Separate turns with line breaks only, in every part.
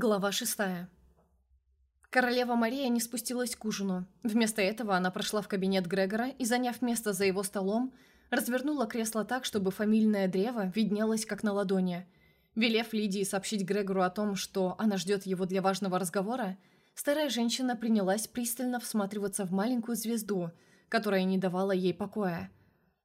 Глава шестая. Королева Мария не спустилась к ужину. Вместо этого она прошла в кабинет Грегора и, заняв место за его столом, развернула кресло так, чтобы фамильное древо виднелось как на ладони. Велев Лидии сообщить Грегору о том, что она ждет его для важного разговора, старая женщина принялась пристально всматриваться в маленькую звезду, которая не давала ей покоя.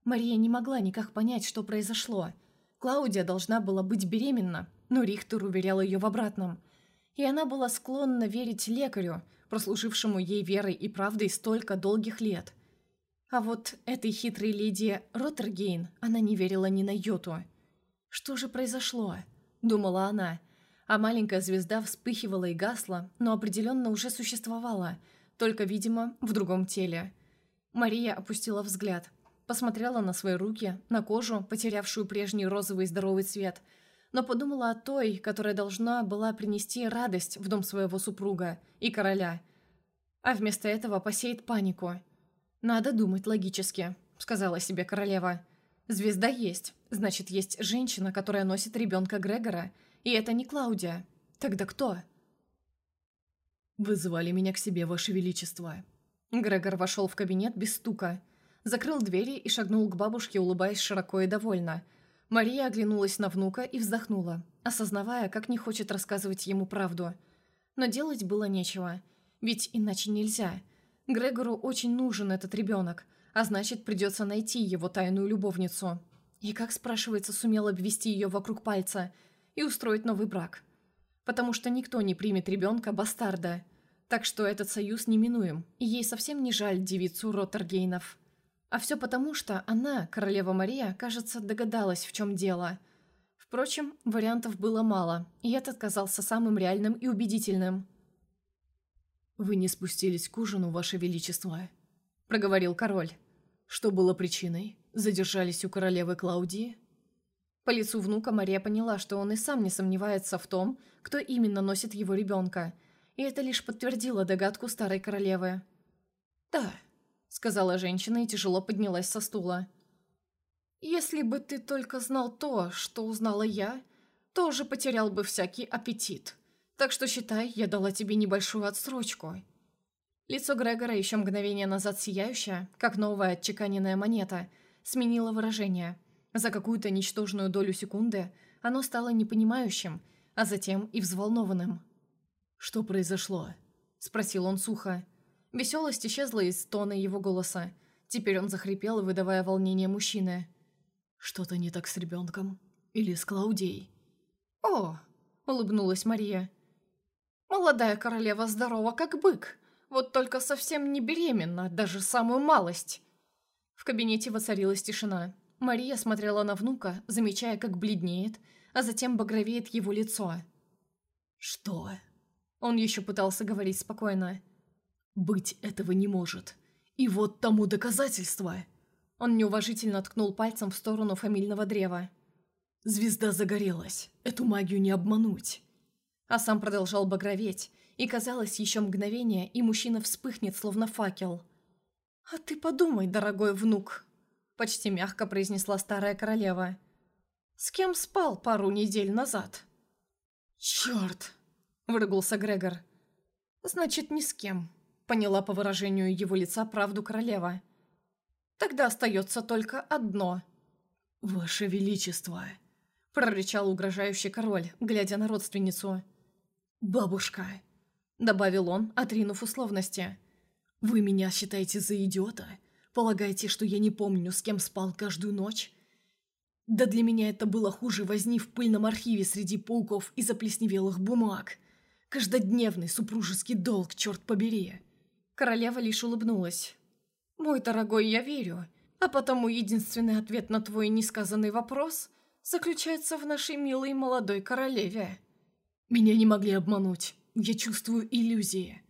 Мария не могла никак понять, что произошло. Клаудия должна была быть беременна, но Рихтер уверял ее в обратном – и она была склонна верить лекарю, прослужившему ей верой и правдой столько долгих лет. А вот этой хитрой леди Роттергейн она не верила ни на йоту. «Что же произошло?» – думала она. А маленькая звезда вспыхивала и гасла, но определенно уже существовала, только, видимо, в другом теле. Мария опустила взгляд, посмотрела на свои руки, на кожу, потерявшую прежний розовый здоровый цвет – но подумала о той, которая должна была принести радость в дом своего супруга и короля, а вместо этого посеет панику. «Надо думать логически», — сказала себе королева. «Звезда есть, значит, есть женщина, которая носит ребенка Грегора, и это не Клаудия. Тогда кто?»
«Вызывали меня к себе, Ваше Величество».
Грегор вошел в кабинет без стука, закрыл двери и шагнул к бабушке, улыбаясь широко и довольно, Мария оглянулась на внука и вздохнула, осознавая, как не хочет рассказывать ему правду. Но делать было нечего, ведь иначе нельзя. Грегору очень нужен этот ребенок, а значит, придется найти его тайную любовницу. И как, спрашивается, сумел обвести ее вокруг пальца и устроить новый брак. Потому что никто не примет ребенка-бастарда. Так что этот союз неминуем, и ей совсем не жаль девицу Роттергейнов. А все потому, что она, королева Мария, кажется, догадалась, в чем дело. Впрочем, вариантов было мало, и этот казался самым реальным и убедительным.
«Вы не спустились к ужину, Ваше Величество», — проговорил король. «Что было причиной? Задержались у королевы Клаудии?»
По лицу внука Мария поняла, что он и сам не сомневается в том, кто именно носит его ребенка, и это лишь подтвердило догадку старой королевы. «Да», сказала женщина и тяжело поднялась со стула. «Если бы ты только знал то, что узнала я, тоже потерял бы всякий аппетит. Так что считай, я дала тебе небольшую отсрочку». Лицо Грегора, еще мгновение назад сияющее, как новая отчеканенная монета, сменило выражение. За какую-то ничтожную долю секунды оно стало непонимающим, а затем и взволнованным.
«Что произошло?» – спросил он сухо.
Веселость исчезла из тона его голоса. Теперь он захрипел, выдавая волнение мужчины.
«Что-то не так с ребенком? Или с Клаудией?»
«О!» — улыбнулась Мария. «Молодая королева здорова, как бык. Вот только совсем не беременна, даже самую малость». В кабинете воцарилась тишина. Мария смотрела на внука, замечая, как бледнеет, а затем багровеет его лицо.
«Что?»
Он еще пытался говорить спокойно.
«Быть этого не может. И вот тому доказательство!»
Он неуважительно ткнул пальцем в сторону фамильного древа.
«Звезда загорелась. Эту магию не обмануть!»
А сам продолжал багроветь, и казалось, еще мгновение, и мужчина вспыхнет, словно факел. «А ты подумай, дорогой внук!» Почти мягко произнесла старая королева. «С кем спал пару недель назад?»
«Черт!»
– выругался Грегор. «Значит, ни с кем», Поняла по выражению его лица правду королева. «Тогда остается только одно».
«Ваше Величество!»
– прорычал угрожающий король, глядя на родственницу.
«Бабушка!»
– добавил он, отринув условности.
«Вы меня считаете за идиота? Полагаете, что я не помню, с кем спал каждую ночь?» Да для меня это было хуже возни в пыльном архиве среди пауков и заплесневелых бумаг. Каждодневный супружеский долг, черт побери.
Королева лишь улыбнулась. «Мой дорогой, я верю. А потому единственный ответ на твой несказанный вопрос заключается в нашей милой молодой королеве».
«Меня не могли обмануть. Я чувствую иллюзии».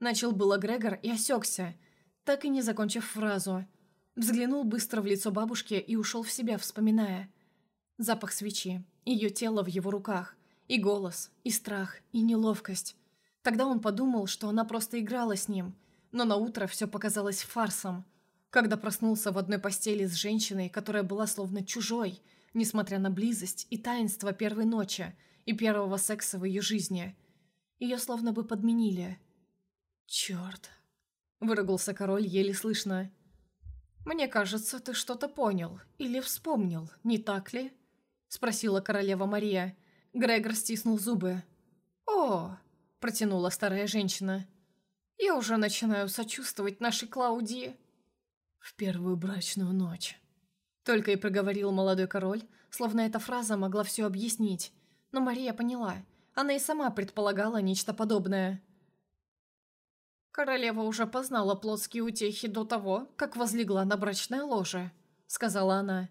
Начал было Грегор и осекся, так и не закончив фразу. Взглянул быстро в лицо бабушки и ушел в себя, вспоминая. Запах свечи, ее тело в его руках, и голос, и страх, и неловкость. Тогда он подумал, что она просто играла с ним, но на утро все показалось фарсом. Когда проснулся в одной постели с женщиной, которая была словно чужой, несмотря на близость и таинство первой ночи и первого секса в ее жизни. Ее словно бы подменили.
«Черт!»
— выругался король еле слышно. «Мне кажется, ты что-то понял или вспомнил, не так ли?» — спросила королева Мария. Грегор стиснул зубы. «О!» — протянула старая женщина. «Я уже начинаю сочувствовать нашей Клаудии».
«В первую брачную ночь», —
только и проговорил молодой король, словно эта фраза могла все объяснить. Но Мария поняла. Она и сама предполагала нечто подобное. «Королева уже познала плотские утехи до того, как возлегла на брачное ложе», — сказала она.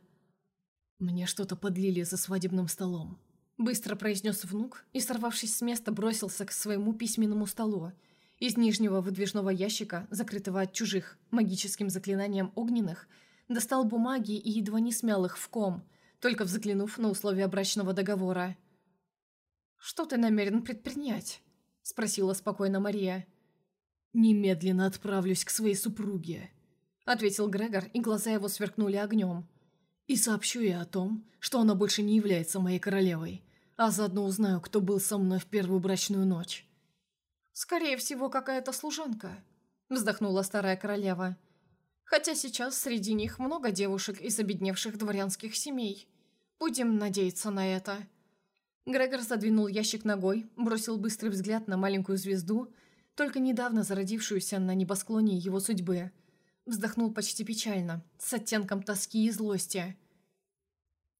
«Мне что-то подлили за свадебным столом», —
быстро произнес внук и, сорвавшись с места, бросился к своему письменному столу. Из нижнего выдвижного ящика, закрытого от чужих, магическим заклинанием огненных, достал бумаги и едва не смял их в ком, только взглянув на условия брачного договора. «Что ты намерен предпринять?» — спросила спокойно Мария.
«Немедленно отправлюсь к своей супруге», —
ответил Грегор, и глаза его сверкнули огнем.
И сообщу я о том, что она больше не является моей королевой, а заодно узнаю, кто был со мной в первую брачную ночь.
«Скорее всего, какая-то служанка», — вздохнула старая королева. «Хотя сейчас среди них много девушек из обедневших дворянских семей. Будем надеяться на это». Грегор задвинул ящик ногой, бросил быстрый взгляд на маленькую звезду, только недавно зародившуюся на небосклоне его судьбы — Вздохнул почти печально, с оттенком тоски и злости.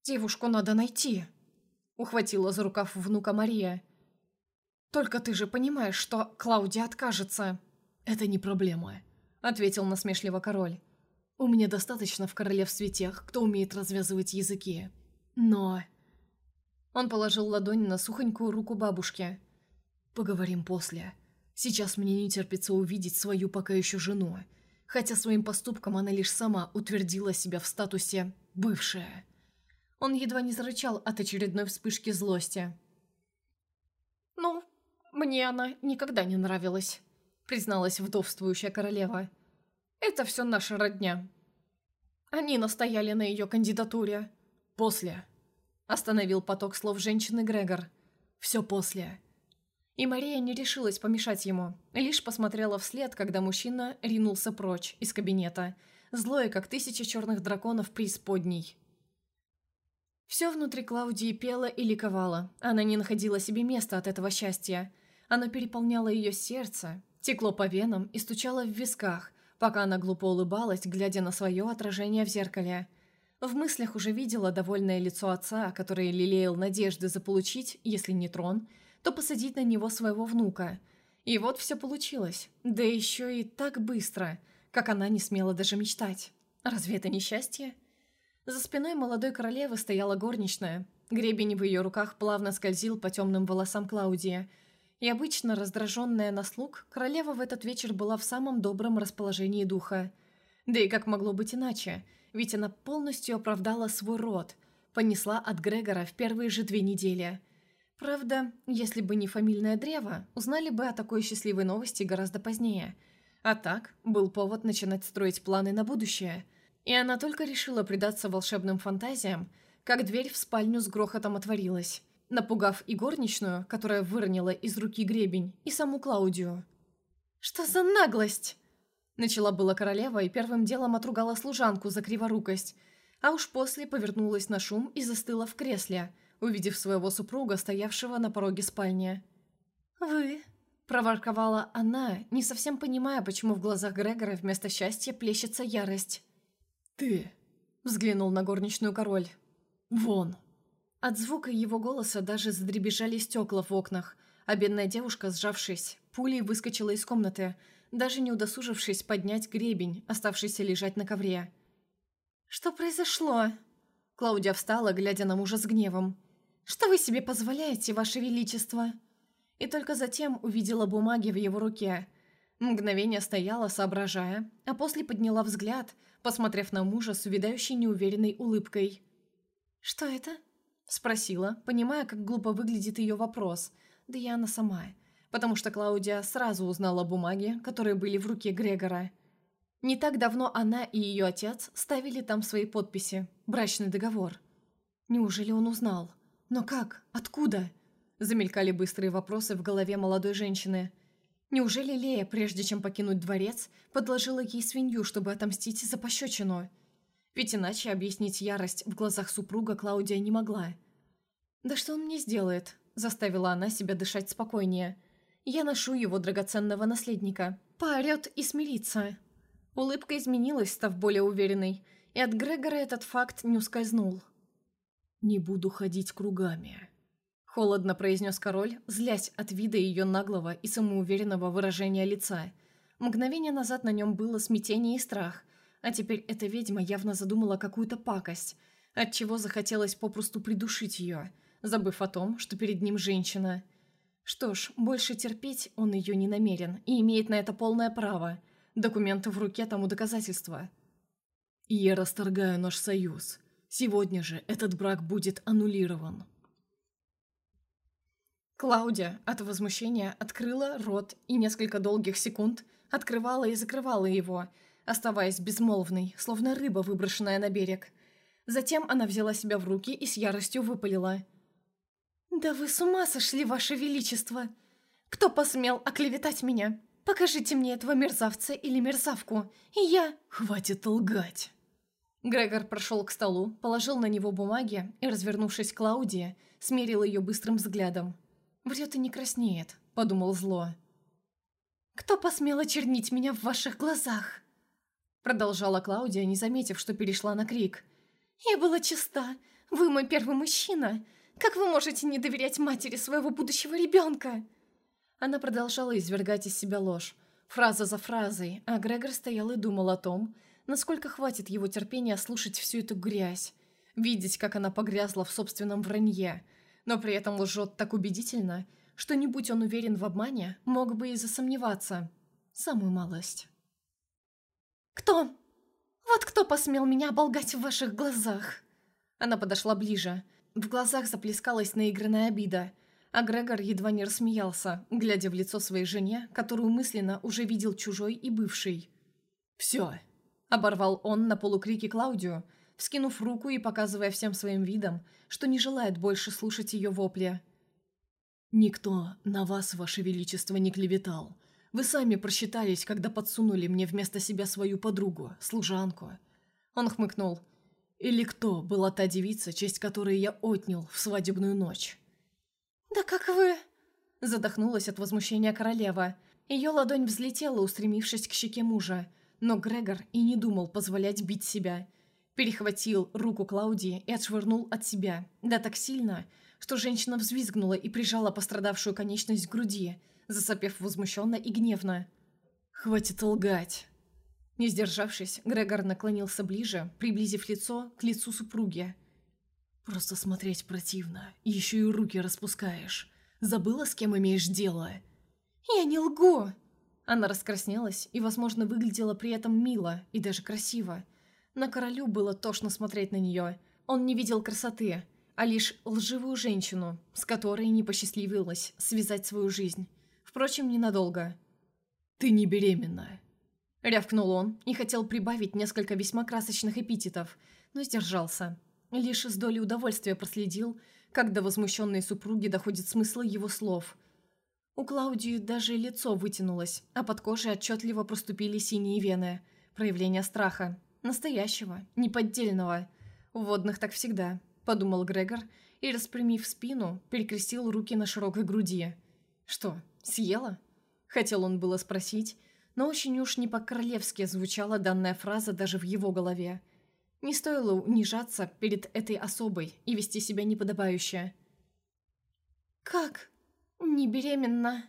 «Девушку надо найти», — ухватила за рукав внука Мария. «Только ты же понимаешь, что Клаудия откажется».
«Это не проблема», — ответил насмешливо король. «У меня достаточно в королевстве тех, кто умеет развязывать языки. Но...»
Он положил ладонь на сухонькую руку бабушки.
«Поговорим после. Сейчас мне не терпится увидеть свою пока еще жену хотя своим поступком она лишь сама утвердила себя в статусе «бывшая».
Он едва не зарычал от очередной вспышки злости. «Ну, мне она никогда не нравилась», — призналась вдовствующая королева. «Это все наша родня. Они настояли на ее кандидатуре.
После», — остановил поток слов женщины Грегор. «Все после.
И Мария не решилась помешать ему, лишь посмотрела вслед, когда мужчина ринулся прочь из кабинета, злое, как тысяча черных драконов преисподней. Все внутри Клаудии пело и ликовало. Она не находила себе места от этого счастья. Оно переполняло ее сердце, текло по венам и стучало в висках, пока она глупо улыбалась, глядя на свое отражение в зеркале. В мыслях уже видела довольное лицо отца, который лелеял надежды заполучить, если не трон, то посадить на него своего внука. И вот все получилось. Да еще и так быстро, как она не смела даже мечтать. Разве это не счастье? За спиной молодой королевы стояла горничная. Гребень в ее руках плавно скользил по темным волосам Клаудии. И обычно раздраженная на слуг, королева в этот вечер была в самом добром расположении духа. Да и как могло быть иначе? Ведь она полностью оправдала свой род, понесла от Грегора в первые же две недели – Правда, если бы не фамильное древо, узнали бы о такой счастливой новости гораздо позднее. А так, был повод начинать строить планы на будущее. И она только решила предаться волшебным фантазиям, как дверь в спальню с грохотом отворилась, напугав и горничную, которая выронила из руки гребень, и саму Клаудию. «Что за наглость?» Начала была королева и первым делом отругала служанку за криворукость, а уж после повернулась на шум и застыла в кресле – увидев своего супруга, стоявшего на пороге спальни. «Вы?» – проворковала она, не совсем понимая, почему в глазах Грегора вместо счастья плещется ярость.
«Ты?»
– взглянул на горничную король.
«Вон!»
От звука его голоса даже задребежали стекла в окнах, а бедная девушка, сжавшись, пулей выскочила из комнаты, даже не удосужившись поднять гребень, оставшийся лежать на ковре. «Что произошло?» Клаудия встала, глядя на мужа с гневом. «Что вы себе позволяете, ваше величество?» И только затем увидела бумаги в его руке. Мгновение стояла, соображая, а после подняла взгляд, посмотрев на мужа с увядающей неуверенной улыбкой. «Что это?» – спросила, понимая, как глупо выглядит ее вопрос, да и она сама, потому что Клаудия сразу узнала бумаги, которые были в руке Грегора. Не так давно она и ее отец ставили там свои подписи, брачный договор. Неужели он узнал? Но как? Откуда? Замелькали быстрые вопросы в голове молодой женщины. Неужели Лея, прежде чем покинуть дворец, подложила ей свинью, чтобы отомстить за пощечину? Ведь иначе объяснить ярость в глазах супруга Клаудия не могла. «Да что он мне сделает?» – заставила она себя дышать спокойнее. «Я ношу его драгоценного наследника. Поорет и смирится». Улыбка изменилась, став более уверенной, и от Грегора этот факт не ускользнул.
«Не буду ходить кругами», — холодно произнес король, злясь от вида ее наглого и самоуверенного выражения лица. Мгновение назад на нем было смятение и страх, а теперь эта ведьма явно задумала какую-то пакость, отчего захотелось попросту придушить ее, забыв о том, что перед ним женщина. Что ж, больше терпеть он ее не намерен и имеет на это полное право. Документы в руке тому доказательства. «Я расторгаю наш союз», Сегодня же этот брак будет аннулирован.
Клаудия от возмущения открыла рот и несколько долгих секунд открывала и закрывала его, оставаясь безмолвной, словно рыба, выброшенная на берег. Затем она взяла себя в руки и с яростью выпалила. «Да вы с ума сошли, ваше величество! Кто посмел оклеветать меня? Покажите мне этого мерзавца или мерзавку, и я...»
«Хватит лгать!»
Грегор прошел к столу, положил на него бумаги и, развернувшись к Клаудии, смерил ее быстрым взглядом. «Врет и не краснеет», — подумал зло. «Кто посмел очернить меня в ваших глазах?» Продолжала Клаудия, не заметив, что перешла на крик. «Я была чиста. Вы мой первый мужчина. Как вы можете не доверять матери своего будущего ребенка?» Она продолжала извергать из себя ложь, фраза за фразой, а Грегор стоял и думал о том, Насколько хватит его терпения слушать всю эту грязь, видеть, как она погрязла в собственном вранье, но при этом лжет так убедительно, что не будь он уверен в обмане, мог бы и засомневаться. Самую малость. «Кто? Вот кто посмел меня оболгать в ваших глазах?» Она подошла ближе. В глазах заплескалась наигранная обида, а Грегор едва не рассмеялся, глядя в лицо своей жене, которую мысленно уже видел чужой и бывший.
«Все,
Оборвал он на полукрике Клаудию, вскинув руку и показывая всем своим видом, что не желает больше слушать ее вопли.
«Никто на вас, ваше величество, не клеветал. Вы сами просчитались, когда подсунули мне вместо себя свою подругу, служанку».
Он хмыкнул.
«Или кто была та девица, честь которой я отнял в свадебную ночь?»
«Да как вы...» Задохнулась от возмущения королева. Ее ладонь взлетела, устремившись к щеке мужа, но Грегор и не думал позволять бить себя. Перехватил руку Клаудии и отшвырнул от себя, да так сильно, что женщина взвизгнула и прижала пострадавшую конечность к груди, засопев возмущенно и гневно.
«Хватит лгать!»
Не сдержавшись, Грегор наклонился ближе, приблизив лицо к лицу супруги.
«Просто смотреть противно, еще и руки распускаешь. Забыла, с кем имеешь дело?»
«Я не лгу!» Она раскраснелась и, возможно, выглядела при этом мило и даже красиво. На королю было тошно смотреть на нее. Он не видел красоты, а лишь лживую женщину, с которой не посчастливилось связать свою жизнь. Впрочем, ненадолго.
«Ты не беременна», —
рявкнул он и хотел прибавить несколько весьма красочных эпитетов, но сдержался. Лишь с долей удовольствия проследил, как до возмущенной супруги доходит смысл его слов — у Клаудии даже лицо вытянулось, а под кожей отчетливо проступили синие вены. Проявление страха. Настоящего, неподдельного. У водных так всегда, подумал Грегор и, распрямив спину, перекрестил руки на широкой груди. Что, съела? Хотел он было спросить, но очень уж не по-королевски звучала данная фраза даже в его голове. Не стоило унижаться перед этой особой и вести себя неподобающе. «Как?» «Не беременна».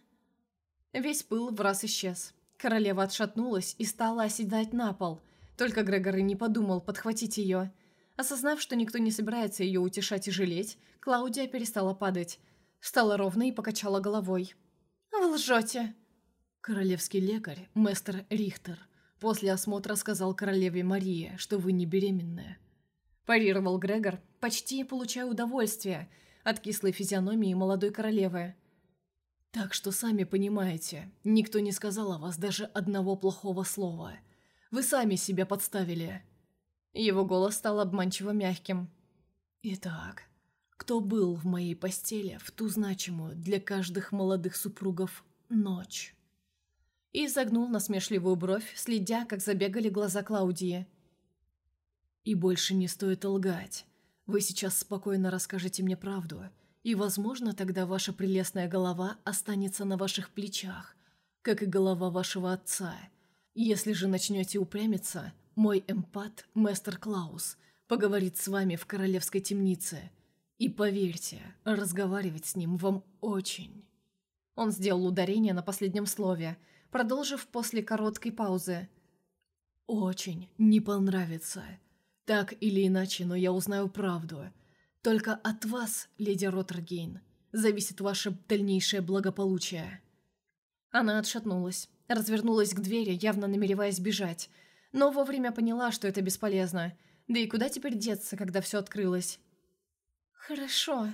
Весь пыл в раз исчез. Королева отшатнулась и стала оседать на пол. Только Грегор и не подумал подхватить ее. Осознав, что никто не собирается ее утешать и жалеть, Клаудия перестала падать. Встала ровно и покачала головой. «Вы лжете!»
«Королевский лекарь, мэстер Рихтер, после осмотра сказал королеве Марии, что вы не беременная».
Парировал Грегор, почти получая удовольствие от кислой физиономии молодой королевы.
Так что сами понимаете, никто не сказал о вас даже одного плохого слова. Вы сами себя подставили.
Его голос стал обманчиво мягким.
Итак, кто был в моей постели в ту значимую для каждых молодых супругов ночь.
И загнул насмешливую бровь, следя, как забегали глаза Клаудии.
И больше не стоит лгать. Вы сейчас спокойно расскажете мне правду, и, возможно, тогда ваша прелестная голова останется на ваших плечах, как и голова вашего отца. Если же начнете упрямиться, мой эмпат, мастер Клаус, поговорит с вами в королевской темнице. И поверьте, разговаривать с ним вам очень.
Он сделал ударение на последнем слове, продолжив после короткой паузы.
«Очень не понравится. Так или иначе, но я узнаю правду. Только от вас, леди Роттергейн, зависит ваше дальнейшее благополучие».
Она отшатнулась, развернулась к двери, явно намереваясь бежать, но вовремя поняла, что это бесполезно. Да и куда теперь деться, когда все открылось? «Хорошо».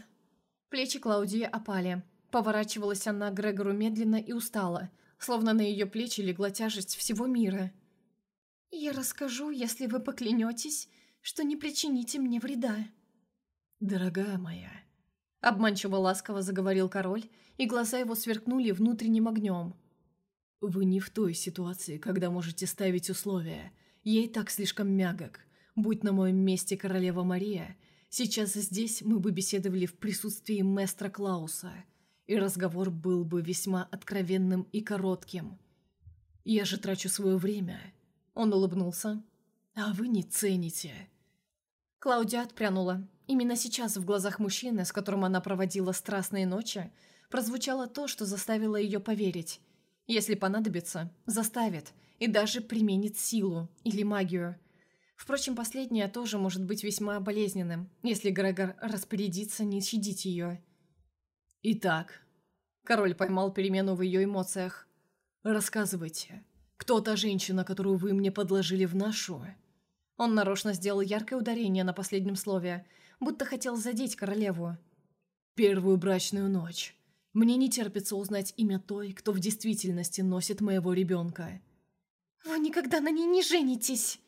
Плечи Клаудии опали. Поворачивалась она к Грегору медленно и устала, словно на ее плечи легла тяжесть всего мира. «Я расскажу, если вы поклянетесь, что не причините мне вреда».
«Дорогая моя», —
обманчиво ласково заговорил король, и глаза его сверкнули внутренним огнем.
«Вы не в той ситуации, когда можете ставить условия. Ей так слишком мягок. Будь на моем месте королева Мария, сейчас здесь мы бы беседовали в присутствии мэстра Клауса, и разговор был бы весьма откровенным и коротким. Я же трачу свое время».
Он улыбнулся.
«А вы не цените».
Клаудия отпрянула. Именно сейчас в глазах мужчины, с которым она проводила страстные ночи, прозвучало то, что заставило ее поверить. Если понадобится, заставит и даже применит силу или магию. Впрочем, последнее тоже может быть весьма болезненным, если Грегор распорядится не щадить ее.
«Итак», — король поймал перемену в ее эмоциях, — «рассказывайте, кто та женщина, которую вы мне подложили в нашу?»
Он нарочно сделал яркое ударение на последнем слове, будто хотел задеть королеву.
«Первую брачную ночь. Мне не терпится узнать имя той, кто в действительности носит моего ребенка».
«Вы никогда на ней не женитесь!»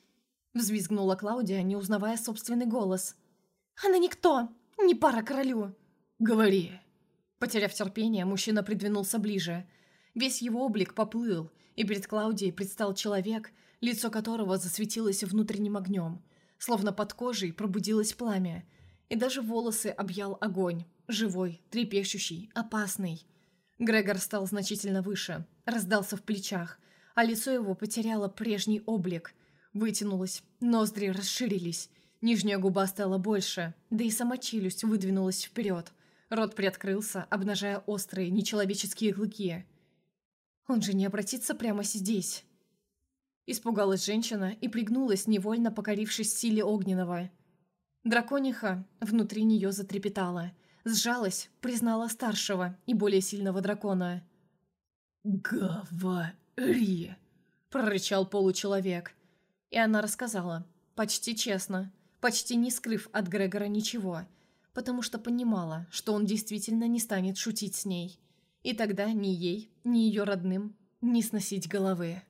Взвизгнула Клаудия, не узнавая собственный голос. «Она никто! Не пара королю!»
«Говори!»
Потеряв терпение, мужчина придвинулся ближе. Весь его облик поплыл, и перед Клаудией предстал человек, лицо которого засветилось внутренним огнем, словно под кожей пробудилось пламя, и даже волосы объял огонь, живой, трепещущий, опасный. Грегор стал значительно выше, раздался в плечах, а лицо его потеряло прежний облик, вытянулось, ноздри расширились, нижняя губа стала больше, да и сама челюсть выдвинулась вперед. Рот приоткрылся, обнажая острые, нечеловеческие клыки. «Он же не обратится прямо здесь!» Испугалась женщина и пригнулась, невольно покорившись силе огненного. Дракониха внутри нее затрепетала, сжалась, признала старшего и более сильного дракона.
«Говори!» – прорычал получеловек.
И она рассказала, почти честно, почти не скрыв от Грегора ничего, потому что понимала, что он действительно не станет шутить с ней. И тогда ни ей, ни ее родным не сносить головы.